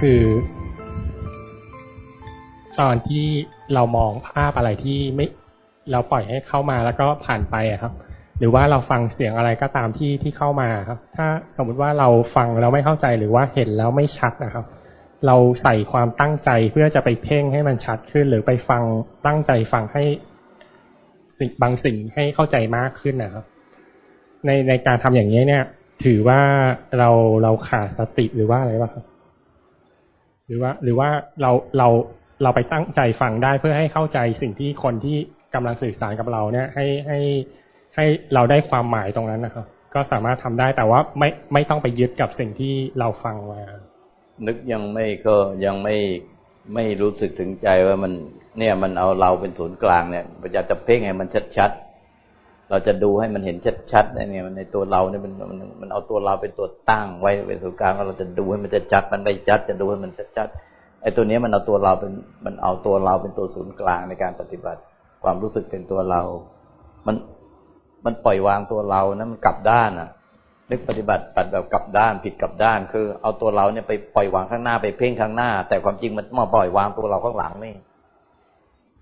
คือ ตอนที่เรามองภาพอะไรที่ไม่เราปล่อยให้เข้ามาแล้วก็ผ่านไปอะครับ หรือว่าเราฟังเสียงอะไรก็ตามที่ที่เข้ามาครับ ถ้าสมมุติว่าเราฟังแล้วไม่เข้าใจหรือว่าเห็นแล้วไม่ชัดนะครับ เราใส่ความตั้งใจเพื่อจะไปเพ่งให้มันชัดขึ้น หรือไปฟังตั้งใจฟังให้สิ่งบางสิ่งให้เข้าใจมากขึ้นนะครับ ในในการทำอย่างนี้เนี่ย ถือว่าเราเราขาดสติหรือว่าอะไรบ้างครับ หรือว่า หรือว่าเราเราเราไปตั้งใจฟังได้เพื่อให้เข้าใจสิ่งที่คนที่กำลังสื่อสารกับเราเนี่ยให้ให้ให้เราได้ความหมายตรงนั้นนะครับ ก็สามารถทำได้แต่ว่าไม่ไม่ต้องไปยึดกับสิ่งที่เราฟังมา นึกยังไม่ก็ยังไม่ไม่รู้สึกถึงใจว่ามันเนี่ยมันเอาเราเป็นศูนย์กลางเนี่ยพยายามจะเพ่งให้มันชัดๆ เราจะดูให้มันเห็นชัดๆเนี่ยมันในตัวเราเนี่ยมันมันมันเอาตัวเราเป็นตัวตั้งไว้เป็นศูนย์กลางเราจะดูให้มันจะชัดมันไม่ชัดจะดูให้มันชัดๆไอ้ตัวนี้มันเอาตัวเราเป็นมันเอาตัวเราเป็นตัวศูนย์กลางในการปฏิบัติ ความรู้สึกเป็นตัวเรา มันมันปล่อยวางตัวเรานะมันกลับด้านอะนึกปฏิบัติปัดแบบกลับด้านผิดกลับด้าน คือ เอาตัวเราเนี่ยไปปล่อยวางข้างหน้าไปเพ่งข้างหน้า แต่ความจริงมันมาปล่อยวางตัวเราข้างหลังนี่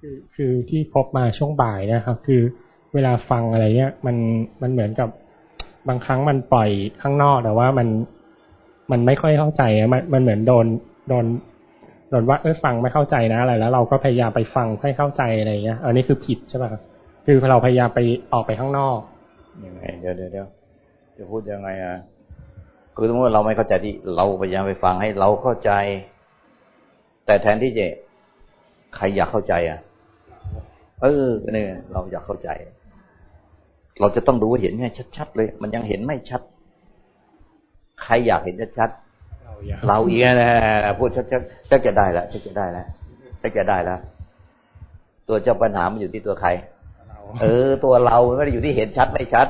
คือคือที่พบมาช่วงบ่ายนะครับ คือ เวลาฟังอะไรเนี่ยมันมันเหมือนกับบางครั้งมันปล่อยข้างนอกแต่ว่ามันมันไม่ค่อยเข้าใจมันมันเหมือนโดนโดนโดนว่าเออฟังไม่เข้าใจนะอะไรแล้ว เราก็พยายามไปฟังให้เข้าใจอะไรเงี้ยอันนี้คือผิดใช่ป่ะคือเราพยายามไปออกไปข้างนอกยังไงเดี๋ยวเดี๋ยวเดี๋ยวจะพูดยังไงอะคือสมมติเราไม่เข้าใจที่เราพยายามไปฟังให้เราเข้าใจ แต่แทนที่จะใครอยากเข้าใจอะเออเนี่ยเราอยากเข้าใจ เราจะต้องดูเห็นให้ชัดๆเลย มันยังเห็นไม่ชัด ใครอยากเห็นชัดๆเราอีกนะพูดชัดๆจะจะได้แล้วจะจะได้แล้วจะจะได้แล้วตัวเจ้าปัญหามันอยู่ที่ตัวใคร เออ ตัวเราไม่ได้อยู่ที่เห็นชัดไม่ชัด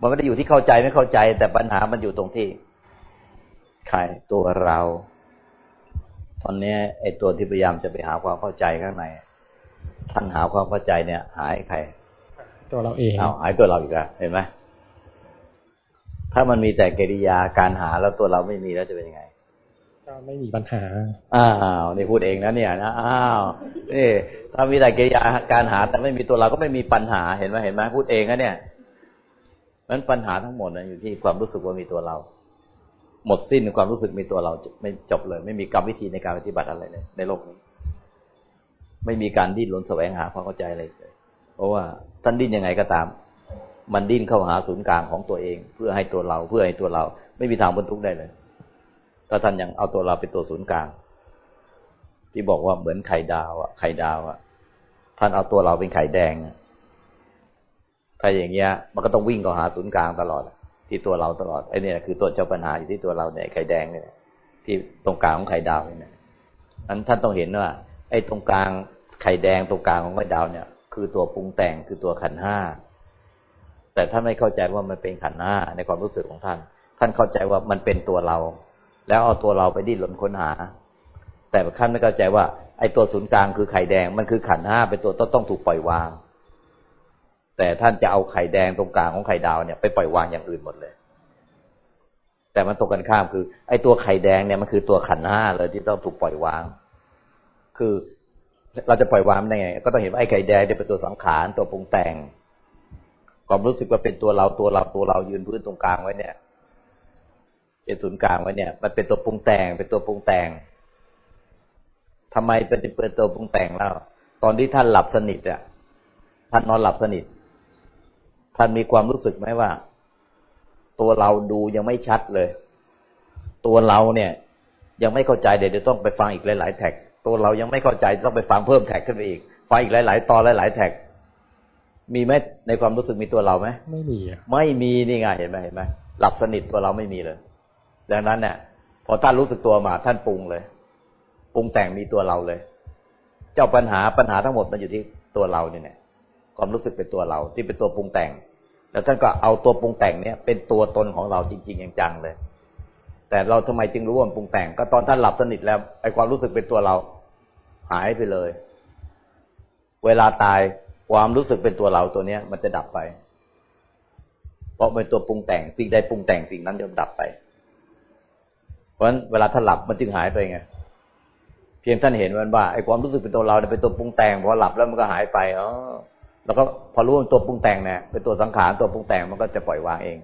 มันไม่ได้อยู่ที่เข้าใจไม่เข้าใจ แต่ปัญหามันอยู่ตรงที่ ใครตัวเรา ตอนนี้ไอ้ตัวที่พยายามจะไปหาความเข้าใจข้างในท่านหาความเข้าใจเนี่ย หายใคร ตัวเราเองเอาหายตัวเราอีกแล้วเห็นไหมถ้ามันมีแต่กิริยาการหาแล้วตัวเราไม่มีแล้วจะเป็นยังไงก็ไม่มีปัญหา อ้าวนี่พูดเองนะเนี่ยนะอ้าวนี่ถ้ามีแต่กิริยาการหา แต่ไม่มีตัวเราก็ไม่มีปัญหาเห็นไหมเห็นไหมพูดเองนะเนี่ยนั้นปัญหาทั้งหมดนะอยู่ที่ความรู้สึกว่ามีตัวเรา หมดสิ้นความรู้สึกมีตัวเราไม่จบเลย ไม่มีกรรมวิธีในการปฏิบัติอะไรเลยในโลกนี้ ไม่มีการดิ้นรนแสวงหาความเข้าใจอะไรเลยเพราะว่า ท่านดิ้นยังไงก็ตาม มันดิ้นเข้าหาศูนย์กลางของตัวเอง เพื่อให้ตัวเราเพื่อให้ตัวเรา ไม่มีทางบรรทุกได้เลยถ้าท่านยังเอาตัวเราเป็นตัวศูนย์กลาง ที่บอกว่าเหมือนไข่ดาวอะไข่ดาวอะท่านเอาตัวเราเป็นไข่แดงถ้าอย่างเงี้ย มันก็ต้องวิ่งเข้าหาศูนย์กลางตลอด ที่ตัวเราตลอดไอ้นี่คือตัวเจ้าปัญหาอยู่ที่ตัวเราเนี่ยไข่แดงเนี่ยที่ตรงกลางของไข่ดาวเนี่ยนั้นท่านต้องเห็นว่า ไอ้ตรงกลางไข่แดงตรงกลางของไข่ดาวเนี่ย คือตัวปรุงแต่งคือตัวขันห้าแต่ท่านไม่เข้าใจว่ามันเป็นขันห้าในความรู้สึกของท่าน ท่านเข้าใจว่ามันเป็นตัวเรา แล้วเอาตัวเราไปดิ้นรนค้นหา แต่ท่านไม่เข้าใจว่าไอ้ตัวศูนย์กลางคือไข่แดงมันคือขันห้าเป็นตัวต้องถูกปล่อยวาง แต่ท่านจะเอาไข่แดงตรงกลางของไข่ดาวเนี่ยไปปล่อยวางอย่างอื่นหมดเลย แต่มันตกกันข้ามคือ ไอ้ตัวไข่แดงเนี่ยมันคือตัวขันห้าเลยที่ต้องถูกปล่อยวาง คือ เราจะปล่อยวางได้ไง ก็ต้องเห็นว่าไอ้ไข่แดงเนี่ยเป็นตัวสังขารตัวปรุงแต่ง ความรู้สึกว่าเป็นตัวเราตัวเราตัวเรายืนพื้นตรงกลางไว้เนี่ย เป็นศูนย์กลางไว้เนี่ย มันเป็นตัวปรุงแต่ง เป็นตัวปรุงแต่งทำไมเป็นเป็นตัวปรุงแต่งแล้วตอนที่ท่านหลับสนิทอะท่านนอนหลับสนิท ท่านมีความรู้สึกไหมว่า ตัวเราดูยังไม่ชัดเลย ตัวเราเนี่ย ยังไม่เข้าใจเดี๋ยวจะต้องไปฟังอีกหลาย ๆ แท็ก ตัวเรายังไม่เข้าใจต้องไปฟังเพิ่มแท็กขึ้นไปอีกฟังอีกหลาย ๆ ตอนหลาย ๆ แท็ก มีไหมในความรู้สึกมีตัวเราไหมไม่มีไม่มีนี่ไงเห็นไหมเห็นไหมหลับสนิทตัวเราไม่มีเลย ดังนั้นเนี่ยพอท่านรู้สึกตัวมา ท่านปรุงเลยปรุงแต่งมีตัวเราเลย เจ้าปัญหาปัญหาทั้งหมดมันอยู่ที่ตัวเราเนี่ย ความรู้สึกเป็นตัวเรา ที่เป็นตัวปรุงแต่ง แล้วท่านก็เอาตัวปรุงแต่งเนี่ยเป็นตัวตนของเราจริง ๆ อย่างจังเลย แต่เราทำไมจึงรู้ว่ามันปรุงแต่ง ก็ตอนท่านหลับสนิทแล้วไอ้ความรู้สึกเป็นตัวเรา หายไปเลย เวลาตายความรู้สึกเป็นตัวเราตัวเนี้ย มันจะดับไป เพราะเป็นตัวปรุงแต่งสิ่งใดปรุงแต่งสิ่งนั้นจะดับไป เพราะฉะนั้นเวลาท่านหลับมันจึงหายไปไงเพียงท่านเห็นมันว่าไอ้ความรู้สึกเป็นตัวเราเนี่ยเป็นตัวปรุงแต่งพอหลับแล้วมันก็หายไปอ๋อแล้วก็พอรู้ว่าตัวปรุงแต่งเนี่ยเป็นตัวสังขารตัวปรุงแต่งมันก็จะปล่อยวางเอง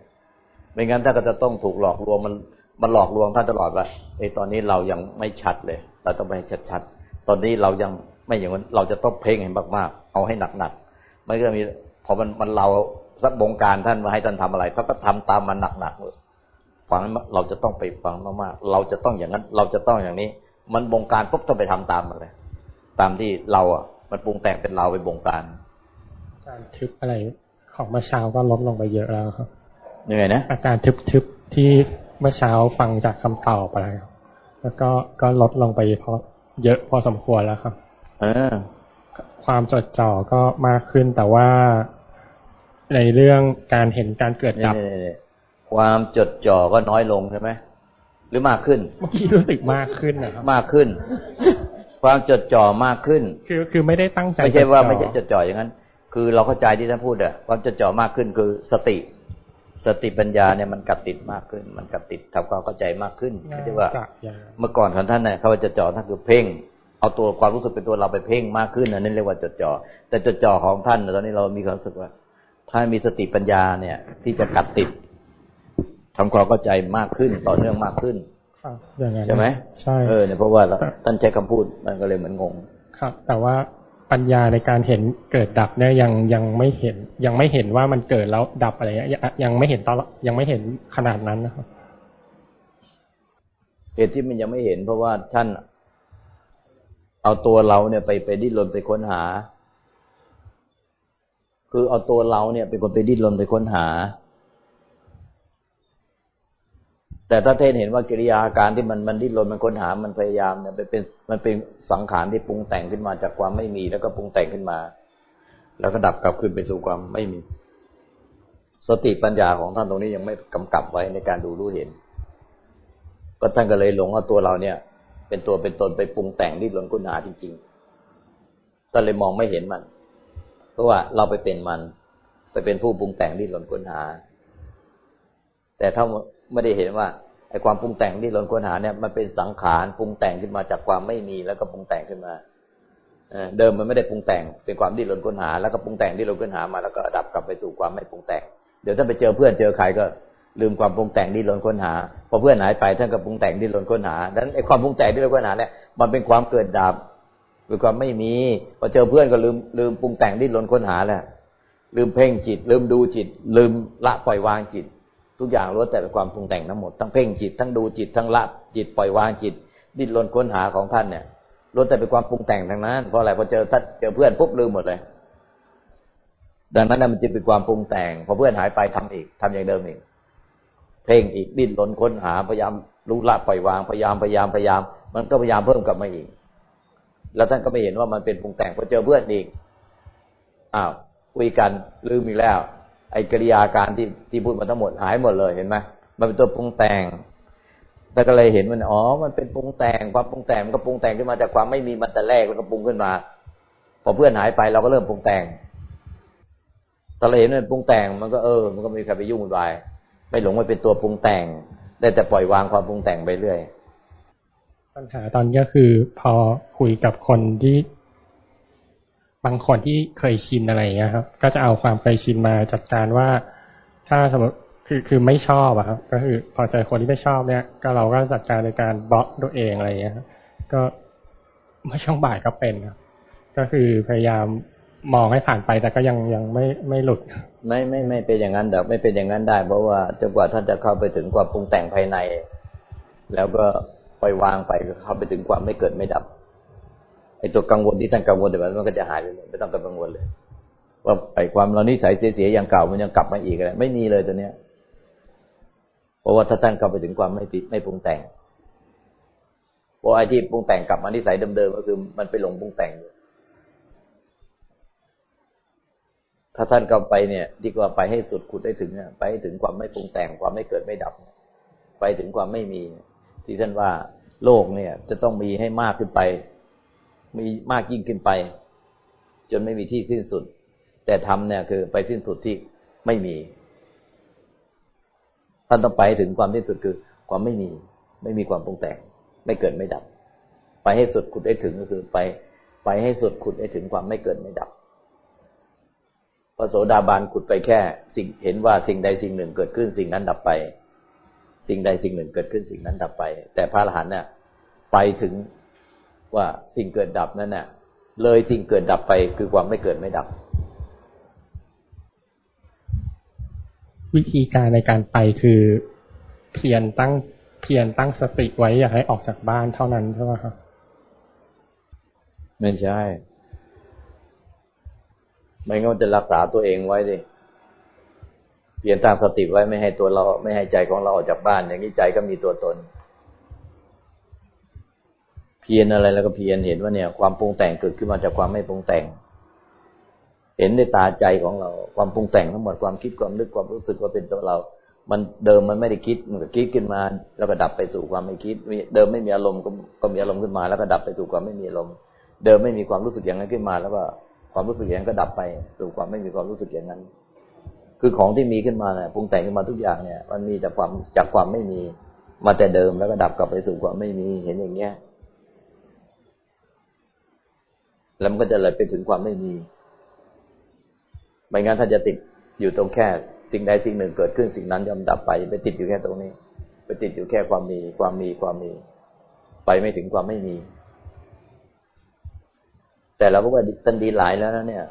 ไม่งั้นถ้าก็จะต้องถูกหลอกลวงมัน มันหลอกลวงท่านตลอดว่าไอ้ตอนนี้เรายังไม่ชัดเลย เราต้องไปชัดๆ ตอนนี้เรายังไม่อย่างนั้นเราจะต้องเพ่งให้มากๆ เอาให้หนักๆไม่ก็มีพอมันมันเราสักบงการท่านมาให้ท่านทำอะไรเขาก็ทำตามมันหนักๆฟังเราจะต้องไปฟังมากๆ เราจะต้องอย่างนั้น เราจะต้องอย่างนี้ มันบงการปุ๊บต้องไปทำตามมันเลย ตามที่เราอะ มันปรุงแต่งเป็นเราไปบงการ การทึบอะไรของเมื่อเช้าก็ลดลงไปเยอะแล้วครับยังไงนะอาการทึบๆที่เมื่อเช้าฟังจากคำตอบอะไรแล้วก็ก็ลดลงไปเพราะเยอะพอสมควรแล้วครับเออความจดจ่อก็มากขึ้นแต่ว่าในเรื่องการเห็นการเกิดดับความจดจ่อก็น้อยลงใช่ไหมหรือมากขึ้นเมื่อกี้รู้สึกมากขึ้นนะครับมากขึ้น ความจดจ่อมากขึ้น คือคือไม่ได้ตั้งใจไม่ใช่ว่าไม่ใช่จดจ่ออย่างนั้น คือเราเข้าใจที่ท่านพูดอะความจดจ่อมากขึ้นคือสติ สติปัญญาเนี่ยมันกัดติดมากขึ้น มันกัดติดทำความเข้าใจมากขึ้นไม่ใช่ว่า เมื่อก่อนของท่านเนี่ยเขาจดจ่อท่านคือเพ่ง เอาตัวความรู้สึกเป็นตัวเราไปเพ่งมากขึ้นนั่นเรียกว่าจดจ่อแต่จดจ่อของท่านตอนนี้เรามีความรู้สึกว่า ถ้ามีสติปัญญาเนี่ย ที่จะกัดติดทำความเข้าใจมากขึ้นต่อเนื่องมากขึ้นใช่ไหมใช่เออเนี่ยเพราะว่าท่านใช้คำพูดมันก็เลยเหมือนงงครับ แต่ว่า ปัญญาในการเห็นเกิดดับเนี่ยยังยังไม่เห็น ยังไม่เห็นว่ามันเกิดแล้วดับอะไรเงี้ยยังไม่เห็นตอนยังไม่เห็นขนาดนั้นนะครับเหตุที่มันยังไม่เห็น เพราะว่าท่าน เอาตัวเราเนี่ยไปไปดิ้นรนไปค้นหา คือเอาตัวเราเนี่ยเป็นคนไปดิ้นรนไปค้นหา แต่ถ้าเทนเห็นว่ากิริยาอาการที่มันมันดิ้นรนมันค้นหา มันพยายามเนี่ยเป็นมันเป็นสังขารที่ปรุงแต่งขึ้นมาจากความไม่มี แล้วก็ปรุงแต่งขึ้นมา แล้วก็ดับกลับคืนไปสู่ความไม่มี สติปัญญาของท่านตรงนี้ยังไม่กำกับไว้ในการดูรู้เห็น ก็ท่านก็เลยหลงว่าตัวเราเนี่ย เป็นตัวเป็นตนไปปรุงแต่งดิ้นรนค้นหาจริงๆก็เลยมองไม่เห็นมัน เพราะว่าเราไปเป็นมัน ไปเป็นผู้ปรุงแต่งที่หล่นค้นหา แต่ถ้า ไม่ได้เห็นว่าไอ้ความปรุงแต่งที่หล่นค้นหาเนี่ยมันเป็นสังขารปรุงแต่งขึ้นมาจากความไม่มีแล้วก็ปรุงแต่งขึ้นมาเดิมมันไม่ได้ปรุงแต่งเป็นความดิ้นรนค้นหา แล้วก็ปรุงแต่งที่เราค้นหามาแล้วก็ดับกลับไปสู่ความไม่ปรุงแต่ง เดี๋ยวถ้าไปเจอเพื่อนเจอใครก็ลืมความปรุงแต่งดิ้นรนค้นหาพอเพื่อนหายไปท่านก็ปรุงแต่งดิ้นรนค้นหาดังนั้นไอ้ความปรุงแต่งดิ้นรนค้นหาเนี่ยมันเป็นความเกิดดับคือความไม่มีพอเจอเพื่อนก็ลืมลืมปรุงแต่งดิ้นรนค้นหาแหละลืมเพ่งจิต ลืมดูจิต ลืมละปล่อยวางจิต ทุกอย่างล้วนแต่เป็นความปรุงแต่งทั้งหมดทั้งเพ่งจิตทั้งดูจิตทั้งละจิตปล่อยวางจิต ดิ้นรนค้นหาของท่านเนี่ยล้วนแต่เป็นความปรุงแต่งทั้งนั้นเพราะอะไรพอเจอท่านเจอเพื่อนปุ๊บลืมหมดเลย ดังนั้นมันจะเป็นความปรุงแต่งพอเพื่อนหายไปทำอีกทำอย่างเดิมอีก เพ่งอีกดิ้นรนค้นหาพยายามรู้ละปล่อยวางพยายามพยายามพยายาม มันก็พยายามเพิ่มกลับมาอีก แล้วท่านก็ไม่เห็นว่ามันเป็นปรุงแต่งพอเจอเพื่อนอีกอ้าวคุยกันลืมอีกแล้ว ไอ้กิริยาการที่ที่พูดมาทั้งหมดหายหมดเลยเห็นไหมมันเป็นตัวปรุงแต่งแต่ก็เลยเห็นมันอ๋อ มันเป็นปรุงแต่งความปรุงแต่งมันก็ปรุงแต่งขึ้นมาจากความไม่มีมันแต่แรกแล้วก็ปรุงขึ้นมา พอเพื่อนหายไปเราก็เริ่มปรุงแต่งตอนเราเห็นมันปรุงแต่งมันก็เออ มันก็ไม่มีใครไปยุ่งวุ่นวายไม่หลงว่าเป็นตัวปรุงแต่ง ได้แต่ปล่อยวางความปรุงแต่งไปเรื่อยปัญหาตอนนี้ก็คือพอคุยกับคนที่ บางคนที่เคยชินอะไรอย่างเงี้ยครับ ก็จะเอาความเคยชินมาจัดการว่า ถ้าสมมติคือคือไม่ชอบอะครับ ก็คือพอใจคนที่ไม่ชอบเนี่ย ก็เราก็จัดการในการบล็อกตัวเองอะไรอย่างเงี้ยก็เมื่อช่วงบ่ายก็เป็นครับก็คือพยายามมองให้ผ่านไปแต่ก็ยังยังไม่ไม่หลุด ไม่ไม่ไม่เป็นอย่างนั้นแต่ไม่เป็นอย่างนั้นได้ เพราะว่าจนกว่าท่านจะเข้าไปถึงความปรุงแต่งภายใน แล้วก็ปล่อยวางไปก็เข้าไปถึงความไม่เกิดไม่ดับ อ้ตัวกังวลที่ท่านกังวลแต่มันก็จะหายไปเลยไม่ต้องกังวลเลย ว่าไอ้ความเรานิสัยเสียๆอย่างเก่ามันยังกลับมาอีกอะไรไม่มีเลยตัวเนี้ย เพราะว่าถ้าท่านกลับไปถึงความไม่ติดไม่ปรุงแต่งเพราะไอ้ที่ปรุงแต่งกลับมานิสัยเดิมๆก็คือ มันไปหลงปรุงแต่งถ้าท่านกลับไปเนี่ยดีกว่าไปให้สุดขุดได้ถึงเนี่ยไปให้ถึงความไม่ปรุงแต่งความไม่เกิดไม่ดับ ไปถึงความไม่มี ที่ท่านว่าโลกเนี่ย จะต้องมีให้มากขึ้นไป มีมากยิ่งขึ้นไป จนไม่มีที่สิ้นสุด แต่ทำเนี่ยคือไปสิ้นสุดที่ไม่มีท่านต้องไปถึงความสิ้นสุดคือความไม่มี ไม่มีความปรุงแต่ง ไม่เกิดไม่ดับ ไปให้สุดขุดได้ถึงก็คือไป ไปให้สุดขุดได้ถึงความไม่เกิดไม่ดับพระโสดาบันขุดไปแค่ สิ่งเห็นว่าสิ่งใดสิ่งหนึ่งเกิดขึ้นสิ่งนั้นดับไป สิ่งใดสิ่งหนึ่งเกิดขึ้นสิ่งนั้นดับไป แต่พระอรหันต์เนี่ยไปถึง ว่าสิ่งเกิดดับนั่นน่ะ เลยสิ่งเกิดดับไปคือความไม่เกิดไม่ดับ วิธีการในการไปคือเพียรตั้งเพียรตั้งสติไว้อยากให้ออกจากบ้านเท่านั้นใช่ไหมครับไม่ใช่ ไม่งั้นจะรักษาตัวเองไว้ดิเพียรตั้งสติไว้ไม่ให้ตัวเรา ไม่ให้ใจของเราออกจากบ้าน อย่างนี้ใจก็มีตัวตน เพียรอะไรแล้วก็เพียรเห็นว่าเนี่ย ความปรุงแต่งเกิดขึ้นมาจากความไม่ปรุงแต่ง เห็นด้วยตาใจของเรา ความปรุงแต่งทั้งหมดความคิดความนึกความรู้สึกว่าเป็นตัวเรา มันเดิมมันไม่ได้คิดมันก็คิดขึ้นมา แล้วก็ดับไปสู่ความไม่คิดเดิมไม่มีอารมณ์ก็มีอารมณ์ขึ้นมา แล้วก็ดับไปสู่ความไม่มีอารมณ์เดิมไม่มีความรู้สึกอย่างนั้นขึ้นมา แล้วก็ความรู้สึกอย่างนั้นก็ดับไปสู่ความไม่มีความรู้สึกอย่างนั้น คือของที่มีขึ้นมาเนี่ยปรุงแต่งขึ้นมาทุกอย่างเนี่ย มันมีจากความจากความไม่มีมาแต่เดิมแล้วก็ดับกลับไปสู่ความไม่มีเห็นอย่างเงี้ย แล้วมันก็จะเลยไปถึงความไม่มีไม่งั้นถ้านจะติดอยู่ตรงแค่ สิ่งใดสิ่งหนึ่งเกิดขึ้นสิ่งนั้นย่อมดับไป ไปติดอยู่แค่ตรงนี้ ไปติดอยู่แค่ความมีความมีความมี ไปไม่ถึงความไม่มี แต่เราก็ว่าตันดีหลายแล้วนะเนี่ย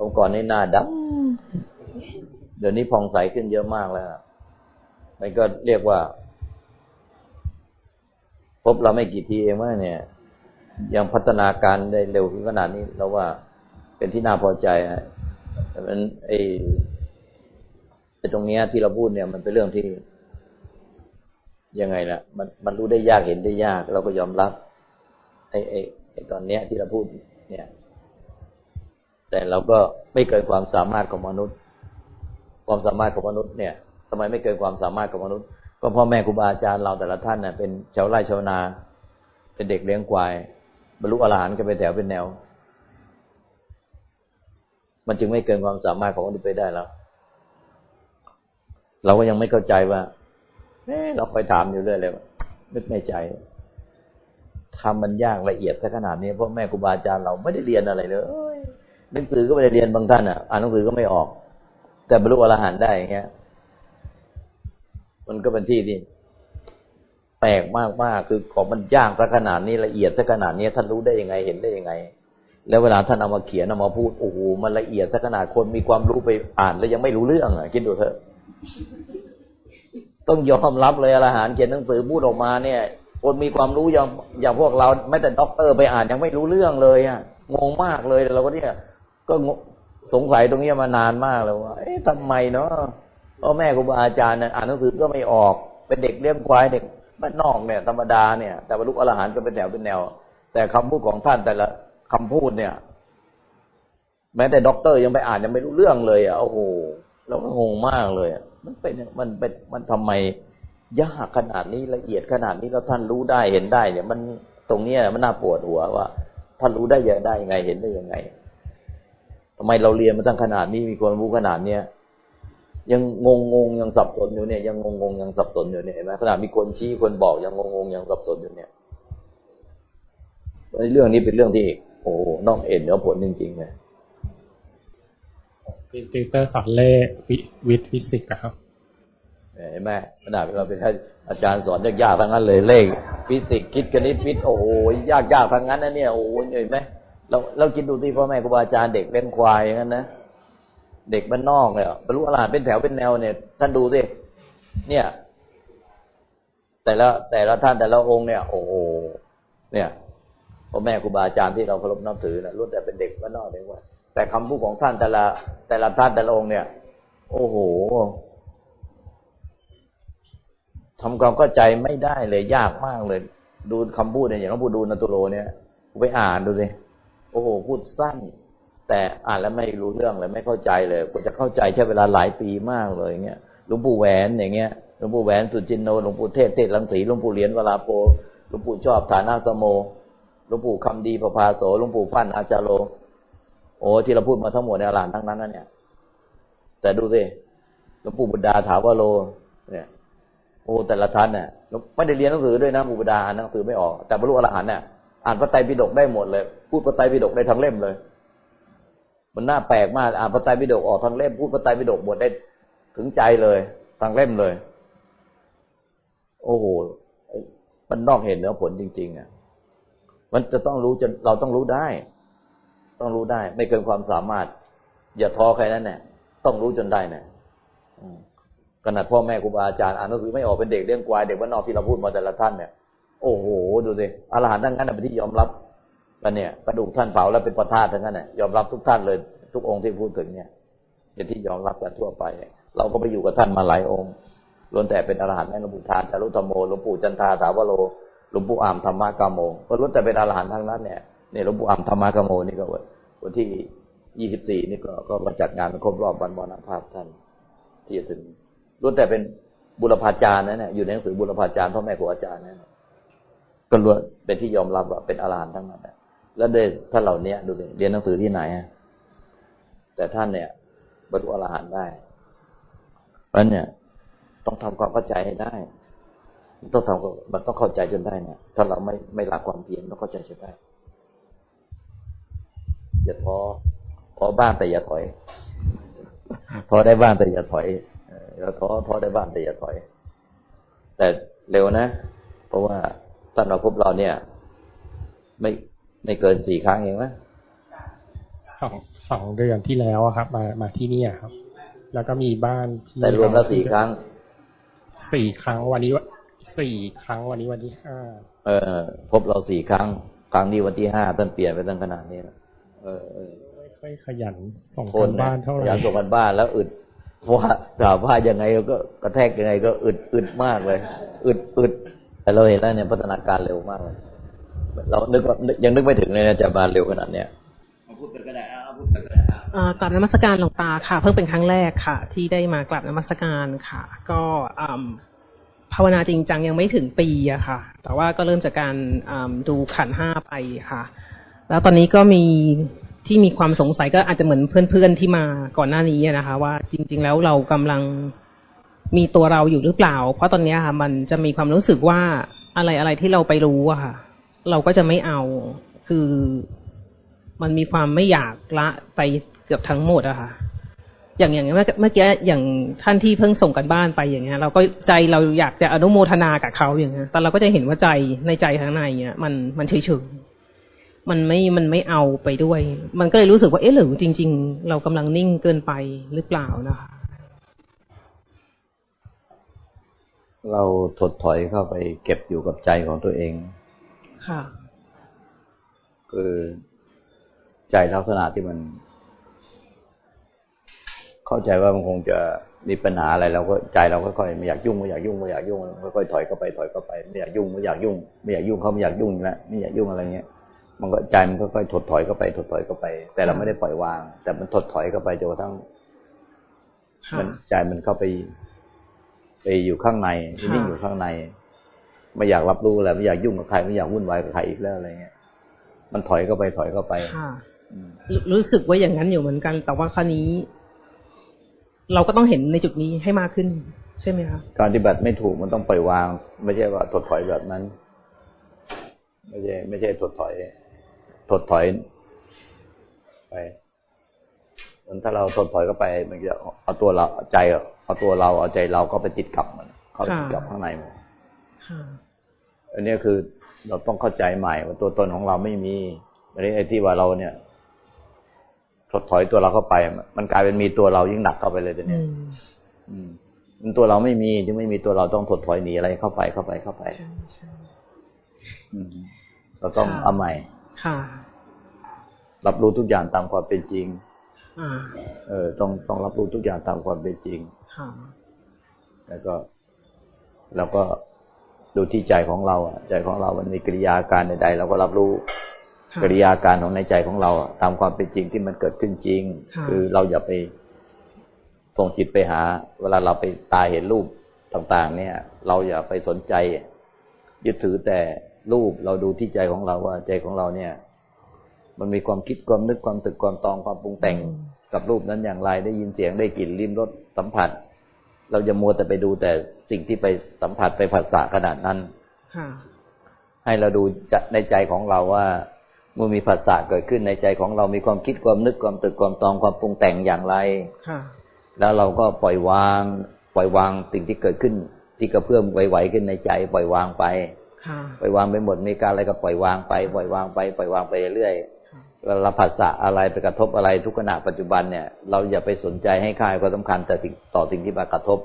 องค์กรในหน้าดำเดี๋ยวนี้พองใสขึ้นเยอะมากแล้วมันก็เรียกว่า พบเราไม่กี่ทีเองว่าเนี่ย ยังพัฒนาการได้เร็วขึ้นขนาดนี้เราว่าเป็นที่น่าพอใจฮะแต่มันไอ้ไอ้ตรงเนี้ยที่เราพูดเนี่ย มันเป็นเรื่องที่ยังไงล่ะ มันมันรู้ได้ยากเห็นได้ยาก เราก็ยอมรับไอ้ไอ้ไอ้ตอนเนี้ยที่เราพูดเนี่ย แต่เราก็ไม่เกินความสามารถของมนุษย์ ความสามารถของมนุษย์เนี่ยทำไมไม่เกินความสามารถของมนุษย์ ก็พ่อแม่ครูบาอาจารย์เราแต่ละท่านเน่ยเป็นชาวไร่ชาวนา เป็นเด็กเลี้ยงควาย บรรลุอรหันต์กันเป็นแถวเป็นแนว มันจึงไม่เกินความสามารถของคนที่ไปได้แล้ว เราก็ยังไม่เข้าใจว่าเเราไปถามอยู่เรื่อยเลยไม่ในใจทำมันยากละเอียดซะขนาดนี้เพราะแม่ครูบาอาจารย์เราไม่ได้เรียนอะไรเลยหนังสือก็ไม่ได้เรียนบางท่านอะอ่านหนังสือก็ไม่ออก แต่บรรลุอรหันต์ได้อย่างเงี้ย มันก็เป็นที่ที่ ปลกมากมากคือของมันยากซะขนาดนี้ละเอียดซะขนาดนี้ท่านรู้ได้ยังไงเห็นได้ยังไง แล้วเวลาท่านเอามาเขียนเอามาพูดโอ้โหมันละเอียดซะขนาดคนมีความรู้ไปอ่านแล้วยังไม่รู้เรื่องอะคิดดูเถอะต้องยอมรับเลยอรหันเขียนหนังสือพูดออกมาเนี่ย คนมีความรู้อย่างอย่างพวกเราไม่แต่ด็อกเตอร์ไปอ่านยังไม่รู้เรื่องเลยอะงงมากเลยเราก็เนี่ยก็สงสัยตรงนี้มานานมากเลยว่า เอ๊ะทำไมเนาะพ่อแม่ครูบาอาจารย์อ่านหนังสือก็ไม่ออก เป็นเด็กเลี้ยงควายเด็ก บ้านนอกเนี่ย ธรรมดาเนี่ย แต่บรรลุอรหันต์ก็เป็นแนวเป็นแนว แต่คำพูดของท่านแต่ละคำพูดเนี่ย แม้แต่ด็อกเตอร์ยังไปอ่านยังไม่รู้เรื่องเลยอะโอ้โหเราก็งงมากเลยมันเป็นมันเป็นมันทำไมยากขนาดนี้ละเอียดขนาดนี้แล้วท่านรู้ได้เห็นได้เนี่ย มันตรงเนี้ยมันน่าปวดหัวว่าท่านรู้ได้ยังได้ยังไงเห็นได้ยังไงทำไมเราเรียนมาตั้งขนาดนี้มีความรู้ขนาดเนี้ย ยังงงงงยังสับสนอยู่เนี่ยยังงงงยังสับสนอยู่เนี่ยเห็นไหมขนาดมีคนชี้คนบอกยังงงงยังสับสนอยู่เนี่ยเรื่องนี้เป็นเรื่องที่โอ้นอกเอ็นเนื้อผลจริงๆเลยเป็นติวเตอร์สอนเลขวิทย์ฟิสิกส์ครับเห็นไหมขนาดเราเป็นอาจารย์สอนยากๆทั้งนั้นเลยเลขฟิสิกส์คิดคณิตวิทย์โอ้โหยากๆทั้งนั้นนะเนี่ยโอ้โหเห็นไหมเราเราคิดดูที่พ่อแม่ครูบาอาจารย์เด็กเลี้ยงควายอย่างนั้นนะ เด็กบ้านนอกเนี่ยบรรลุอรหันต์เป็นแถวเป็นแนวเนี่ย ท่านดูสิเนี่ย แต่ละแต่ละท่านแต่ละองค์เนี่ย โอ้โหเนี่ยพ่อแม่ครูบาอาจารย์ที่เราเคารพนับถือนะรุ่นแต่เป็นเด็กบ้านนอกเลยว่า แต่คำพูดของท่านแต่ละแต่ละท่านแต่ละองค์เนี่ย โอ้โหทำความเข้าใจไม่ได้เลยยากมากเลย ดูคำพูดเนี่ยอย่างหลวงปู่ดูนัตุโรเนี่ยไปอ่านดูสิโอ้โหพูดสั้น แต่อ่านแล้วไม่รู้เรื่องเลยไม่เข้าใจเลยกว่าจะเข้าใจใช้เวลาหลายปีมากเลยเงี้ยหลวงปู่แหวนอย่างเงี้ยหลวงปู่แหวนสุจินโนหลวงปู่เทศเทศลังสีหลวงปู่เหรียญเวลาโพหลวงปู่ชอบฐานาสโมหลวงปู่คำดีประภาโสหลวงปู่ฟั่นอาจารโล โอ้ที่เราพูดมาทั้งหมดในอรหันทั้งนั้นนั่นเนี่ย แต่ดูสิหลวงปู่บุตรดาถาวโล เนี่ยโอ้แต่ละท่านเนี่ยไม่ได้เรียนหนังสือด้วยนะบุปดาอ่านหนังสือไม่ออก แต่บรรลุอรหันต์เนี่ยอ่านพระไตรปิฎกได้หมดเลย พูดพระไตรปิฎกได้ทั้งเล่มเลย มันน่าแปลกมากอ่านพระไตรปิฎกออกทั้งเล่มพูดพระไตรปิฎกหมดได้ถึงใจเลยทั้งเล่มเลย โอ้โหมันนอกเหตุเหนือผลจริง ๆ อะ มันจะต้องรู้จะเราต้องรู้ได้ ต้องรู้ได้ ไม่เกินความสามารถ อย่าท้อใครนั่นแหละต้องรู้จนได้เนี่ยขนาดพ่อแม่ครูบาอาจารย์อ่านหนังสือไม่ออกเป็นเด็กเลี้ยงควายเด็กบ้านนอกที่เราพูดมาแต่ละท่านเนี่ยโอ้โห ดูสิอรหันต์ทั้งนั้นเป็นที่ยอมรับ กันเนี่ยกระดูกท่านเผาแล้วเป็นประทาตทั้งนั้นเนี่ยยอมรับทุกท่านเลย ทุกองค์ที่พูดถึงเนี่ยเป็นที่ยอมรับกันทั่วไป เราก็ไปอยู่กับท่านมาหลายองค์ล้วนแต่เป็นอรหันต์แม่หลวงปู่ทานจารุธรรมโมหลวงปู่จันทาสาวโลหลวงปู่อามธรรมะกามโมก็ล้วนแต่เป็นอรหันต์ทั้งนั้นเนี่ยเนี่ยหลวงปู่อามธรรมะกามโมนี่ก็วันที่ยี่สิบสี่นี่ก็ก็มาจัดงานครบรอบวันมรณภาพท่าน ที่จะถึงล้วนแต่เป็นบุรพาจารย์นั่นแหละอยู่ในหนังสือบุรพาจารย์พ่อแม่ครูอาจารย์นั่นก็ล้วนเป็นที่ยอมรับว่าเป็นอรหันต์ทั้งนั้น แล้วเดยท่านเหล่านี้ดูดิเรียนหนังสือที่ไหนแต่ท่านเนี่ยบรรลุอรหันต์ได้ เพราะเนี่ย ต้องทำความเข้าใจให้ได้ ต้องทำมันต้องเข้าใจจนได้เนี่ยถ้าเราไม่ไม่หลักความเพียรต้องเข้าใจจนได้ อย่าท้อท้อบ้างแต่อย่าถอยท้อได้บ้างแต่อย่าถอยเราท้อท้อได้บ้างแต่อย่าถอย แต่เร็วนะ เพราะว่าท่านเราพบเราเนี่ย ไม่ ไม่เกินสี่ครั้งเองไหมสองสองเดือนที่แล้วครับ มามาที่นี่ครับ แล้วก็มีบ้านแต่รวมแล้วสี่ครั้งสี่ครั้งวันนี้สี่ครั้งวันนี้วันที่ห้าเออ พบเราสี่ครั้ง ครั้งนี้วันที่ห้าท่านเปลี่ยนไปตั้งขนาดนี้เออเออไม่ค่อยขยันส่งกันบ้านเท่าไหร่ขยันส่งกันบ้านแล้วอึดว่าถามว่ายังไงก็กระแทกยังไงก็อึดอึดมากเลย อึดอึดแต่เราเห็นแล้วเนี่ยพัฒนาการเร็วมากเลย เรานึกยังนึกไม่ถึงเลยนะจะมาเร็วขนาดเนี้ยพูดไปก็ได้พูดไปก็ได้กราบนมัสการหลวงตาค่ะ เพิ่งเป็นครั้งแรกค่ะ ที่ได้มากราบนมัสการค่ะ ก็ภาวนาจริงจังยังไม่ถึงปีอะค่ะ แต่ว่าก็เริ่มจากการดูขันห้าไปค่ะ แล้วตอนนี้ก็มีที่มีความสงสัยก็อาจจะเหมือนเพื่อนๆที่มาก่อนหน้านี้นะคะ ว่าจริง ๆ แล้วเรากำลังมีตัวเราอยู่หรือเปล่า เพราะตอนนี้ค่ะ มันจะมีความรู้สึกว่าอะไรอะไรที่เราไปรู้อะค่ะ เราก็จะไม่เอา คือมันมีความไม่อยากละไปเกือบทั้งหมดอะค่ะ อย่างอย่างเมื่อกี้อย่างท่านที่เพิ่งส่งกันบ้านไปอย่างเงี้ย เราก็ใจเราอยากจะอนุโมทนากับเขาอย่างเงี้ย แต่เราก็จะเห็นว่าใจในใจข้างในเนี้ยมันมันเฉยเฉยมันไม่ มันไม่เอาไปด้วย มันก็เลยรู้สึกว่า เอ๊ะหรือจริง ๆ เรากำลังนิ่งเกินไปหรือเปล่านะคะ เราถดถอยเข้าไปเก็บอยู่กับใจของตัวเอง ค่ะ คือใจลักษณะที่มัน เข้าใจว่ามันคงจะมีปัญหาอะไรเราก็ใจเราก็ค่อยไม่อยากยุ่งไม่อยากยุ่งไม่อยากยุ่งค่อยๆถอยเข้าไปถอยเข้าไปไม่อยากยุ่งไม่อยากยุ่งไม่อยากยุ่งเขาไม่อยากยุ่งแล้วไม่อยากยุ่งอะไรเงี้ย มันก็ใจมันก็ค่อยถดถอยเข้าไป ถดถอยเข้าไป แต่เราไม่ได้ปล่อยวาง แต่มันถดถอยเข้าไปจนกระทั่งมันใจมันเข้าไป ไปอยู่ข้างในนิ่งอยู่ข้างใน ไม่อยากรับรู้อะไรไม่อยากยุ่งกับใครไม่อยากวุ่นวายกับใครอีกแล้วอะไรเงี้ย มันถอยเข้าไปถอยเข้าไปรู้สึกว่าอย่างนั้นอยู่เหมือนกัน แต่ว่าคราวนี้ เราก็ต้องเห็นในจุดนี้ให้มากขึ้น ใช่ไหมคะการปฏิบัติไม่ถูกมันต้องปล่อยวาง ไม่ใช่ว่าถดถอยแบบนั้น ไม่ใช่ ไม่ใช่ถดถอย ถดถอยไปมันถ้าเราถดถอยก็ไปมันจะเอาตัวเราใจเอาตัวเราเอาใจเราก็ไปติดกับมัน เข้าติดกับข้างในมัน อันนี้คือเราต้องเข้าใจใหม่ว่าตัวตนของเราไม่มีอันนี้ไอ้ที่ว่าเราเนี่ยถดถอยตัวเราเข้าไป มันกลายเป็นมีตัวเรายิ่งหนักเข้าไปเลยเดี๋ยวนี้มันตัวเราไม่มีจึงไม่มีตัวเราต้องถดถอยหนีอะไรเข้าไปเข้าไปเข้าไปเราต้องเอาใหม่ค่ะรับรู้ทุกอย่างตามความเป็นจริงเออ ต้องต้องรับรู้ทุกอย่างตามความเป็นจริงค่ะแล้วก็ แล้วก็ ดูที่ใจของเราอะใจของเรามันมีกิริยาการใดๆเราก็รับรู้กิริยาการของในใจของเราตามความเป็นจริงที่มันเกิดขึ้นจริง คือเราอย่าไปส่งจิตไปหา เวลาเราไปตาเห็นรูปต่าง ๆ เนี่ย เราอย่าไปสนใจ ยึดถือแต่รูปเราดูที่ใจของเราว่าใจของเราเนี่ย มันมีความคิดความนึกความตึกความตองความปรุงแต่งกับรูปนั้นอย่างไรได้ยินเสียงได้กลิ่นลิ้มรสสัมผัส เราจะมัวแต่ไปดูแต่สิ่งที่ไปสัมผัสไปผัสสะขนาดนั้นค่ะให้เราดูจะในใจของเราว่าเมื่อมีผัสสะเกิดขึ้นในใจของเรามีความคิดความนึกความตึกความตองความปรุงแต่งอย่างไรค่ะแล้วเราก็ปล่อยวาง ปล่อยวางสิ่งที่เกิดขึ้น ที่กระเพื่อมไหวๆขึ้นในใจ ปล่อยวางไปค่ะปล่อยวางไปหมดมีการอะไรก็ปล่อยวางไป ปล่อยวางไป ปล่อยวางไปเรื่อยๆ เวลาผัสสะอะไรไปกระทบอะไรทุกขณะปัจจุบันเนี่ย เราอย่าไปสนใจให้ค่ายความสำคัญแต่สิ่งต่อสิ่งที่มากระทบ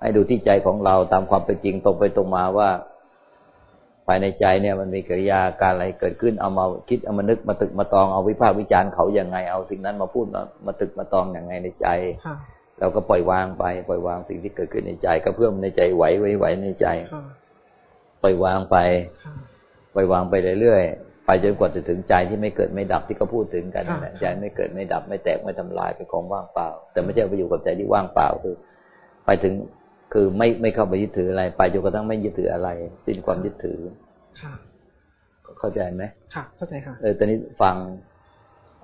ให้ดูที่ใจของเราตามความเป็นจริงตรงไปตรงมาว่าภายในใจเนี่ยมันมีกิริยาการอะไรเกิดขึ้นเอามาคิดเอามานึกมาตึกมาตองเอาวิพากษ์วิจารณ์เขาอย่างไงเอาสิ่งนั้นมาพูดมามาตึกมาตองอย่างไงในใจค่ะเราก็ปล่อยวางไป ปล่อยวางสิ่งที่เกิดขึ้นในใจ ก็เพื่อมในใจไหวไหวไหวในใจค่ะปล่อยวางไปค่ะปล่อยวางไปเรื่อยๆ ไปจนกว่าจะถึงใจที่ไม่เกิดไม่ดับที่เขาพูดถึงกันนั่นแหละค่ะใจไม่เกิดไม่ดับไม่แตกไม่ทำลายเป็นของว่างเปล่า แต่ไม่ใช่ไปอยู่กับใจที่ว่างเปล่าคือ ไปถึงคือไม่ไม่เข้าไปยึดถืออะไร ไปจนกระทั่งไม่ยึดถืออะไร สิ้นความยึดถือค่ะเข้าใจไหมค่ะ เข้าใจค่ะเออตอนนี้ฟัง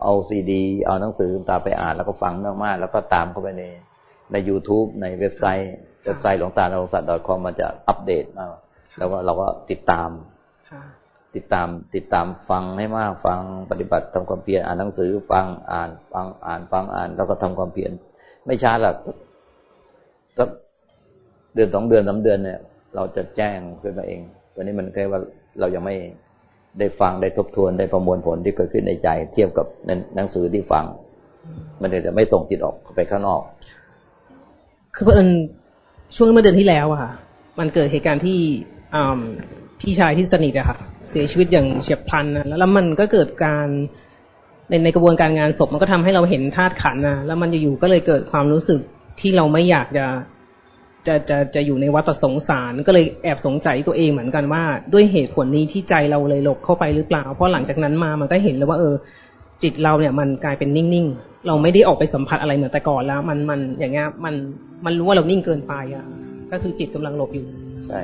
เอาซีดี เอาหนังสือตามไปอ่านแล้วก็ฟังมากๆแล้วก็ตามเข้าไปในใน YouTube ในเว็บไซต์เว็บไซต์หลวงตาหลวงสัตว์ .com มันจะอัปเดตมาแล้วก็เราก็ติดตามค่ะ ติดตามติดตามฟังให้มากฟังปฏิบัติทำความเพียรอ่านหนังสือฟังอ่านฟังอ่านฟังอ่านแล้วก็ทำความเพียรไม่ช้าหรอกสักเดือนสองเดือนสามเดือนเนี่ย เราจะแจ้งขึ้นมาเองตอนนี้มันแค่ว่าเรายังไม่ได้ฟังได้ทบทวนได้ประมวลผลที่เกิดขึ้นในใจ เทียบกับหนังสือที่ฟัง มันเลยจะไม่ส่งจิตออกไปข้างนอก คือเพื่อนช่วงเมื่อเดือนที่แล้วอะค่ะ มันเกิดเหตุการณ์ที่อพี่ชายที่สนิทอะค่ะ เสียชีวิตอย่างเฉียบพลันนะแล้วมันก็เกิดการในในกระบวนการงานศพมันก็ทำให้เราเห็นธาตุขันนะแล้วมันอยู่ๆก็เลยเกิดความรู้สึกที่เราไม่อยากจะจะจะจะอยู่ในวัฏสงสารก็เลยแอบสงสัยตัวเองเหมือนกันว่า ด้วยเหตุผลนี้ที่ใจเราเลยหลบเข้าไปหรือเปล่า เพราะหลังจากนั้นมามันก็เห็นเลยว่า เออ จิตเราเนี่ยมันกลายเป็นนิ่งๆ เราไม่ได้ออกไปสัมผัสอะไรเหมือนแต่ก่อนแล้ว มันมันอย่างเงี้ยมันมันรู้ว่าเรานิ่งเกินไปอะ ก็คือจิตกำลังหลบอยู่ ใช่